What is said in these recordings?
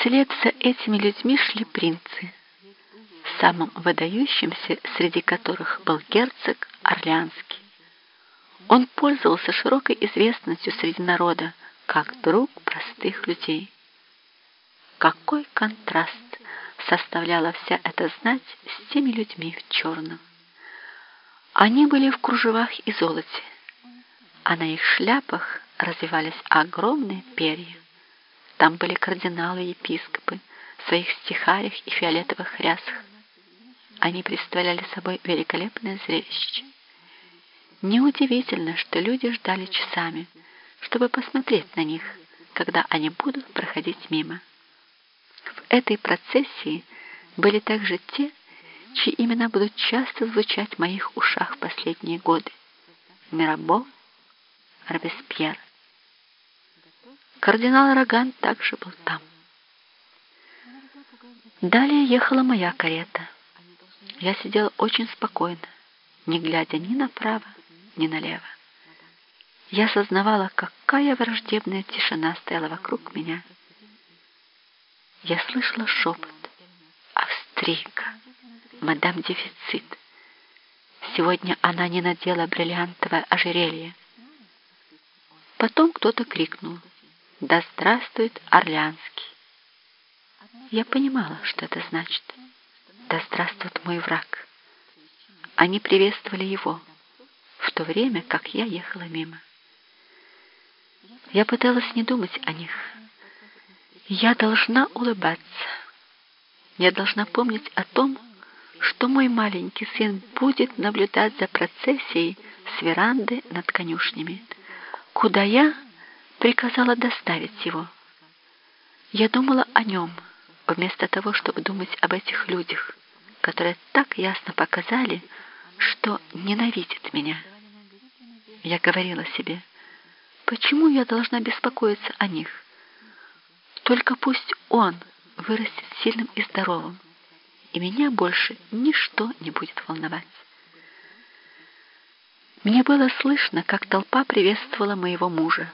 Вслед за этими людьми шли принцы, самым выдающимся среди которых был герцог Орлеанский. Он пользовался широкой известностью среди народа, как друг простых людей. Какой контраст составляла вся эта знать с теми людьми в черном. Они были в кружевах и золоте, а на их шляпах развивались огромные перья. Там были кардиналы и епископы в своих стихарях и фиолетовых рясах. Они представляли собой великолепное зрелище. Неудивительно, что люди ждали часами, чтобы посмотреть на них, когда они будут проходить мимо. В этой процессии были также те, чьи имена будут часто звучать в моих ушах в последние годы. Мирабо, Робеспьер. Кардинал Роган также был там. Далее ехала моя карета. Я сидела очень спокойно, не глядя ни направо, ни налево. Я сознавала, какая враждебная тишина стояла вокруг меня. Я слышала шепот. Австрийка, мадам Дефицит. Сегодня она не надела бриллиантовое ожерелье. Потом кто-то крикнул «Да здравствует Орлеанский!» Я понимала, что это значит. «Да здравствует мой враг!» Они приветствовали его, в то время, как я ехала мимо. Я пыталась не думать о них. Я должна улыбаться. Я должна помнить о том, что мой маленький сын будет наблюдать за процессией с веранды над конюшнями, куда я приказала доставить его. Я думала о нем, вместо того, чтобы думать об этих людях, которые так ясно показали, что ненавидят меня. Я говорила себе, почему я должна беспокоиться о них? Только пусть он вырастет сильным и здоровым, и меня больше ничто не будет волновать. Мне было слышно, как толпа приветствовала моего мужа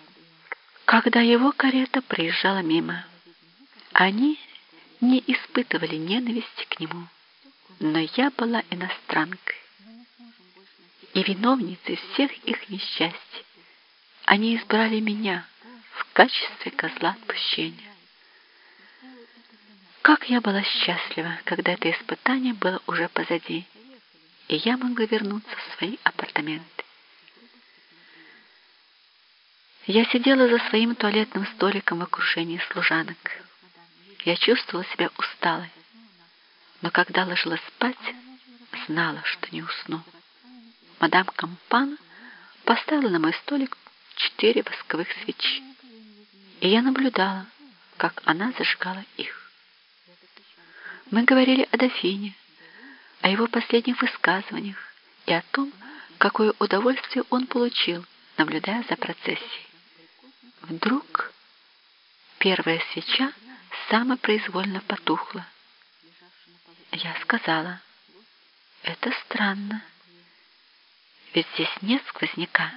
когда его карета проезжала мимо. Они не испытывали ненависти к нему, но я была иностранкой и виновницей всех их несчастий. Они избрали меня в качестве козла отпущения. Как я была счастлива, когда это испытание было уже позади, и я могла вернуться в свои апартаменты. Я сидела за своим туалетным столиком в окружении служанок. Я чувствовала себя усталой, но когда ложилась спать, знала, что не усну. Мадам Кампан поставила на мой столик четыре восковых свечи, и я наблюдала, как она зажигала их. Мы говорили о дофине, о его последних высказываниях и о том, какое удовольствие он получил, наблюдая за процессией. Вдруг первая свеча самопроизвольно потухла. Я сказала, это странно, ведь здесь нет сквозняка.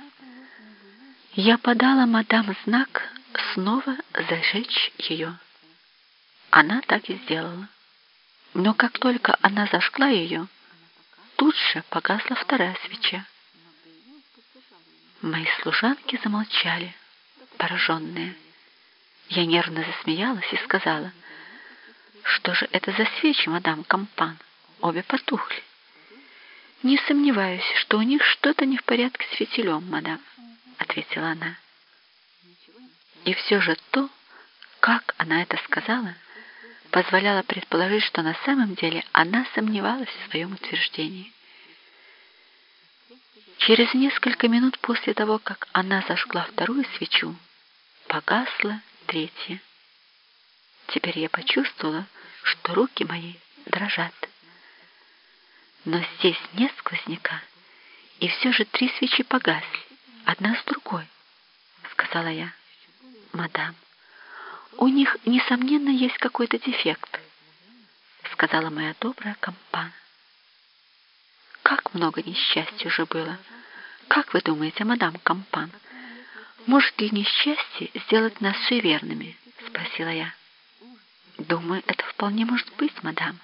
Я подала мадам знак снова зажечь ее. Она так и сделала. Но как только она зажгла ее, тут же погасла вторая свеча. Мои служанки замолчали пораженная. Я нервно засмеялась и сказала, «Что же это за свечи, мадам Кампан? Обе потухли». «Не сомневаюсь, что у них что-то не в порядке с фитилем, мадам», — ответила она. И все же то, как она это сказала, позволяло предположить, что на самом деле она сомневалась в своем утверждении. Через несколько минут после того, как она зажгла вторую свечу, погасла третья. Теперь я почувствовала, что руки мои дрожат. Но здесь нет сквозняка, и все же три свечи погасли, одна с другой, сказала я. Мадам, у них, несомненно, есть какой-то дефект, сказала моя добрая компания. Как много несчастья уже было. Как вы думаете, мадам Кампан, может ли несчастье сделать нас суеверными? Спросила я. Думаю, это вполне может быть, мадам.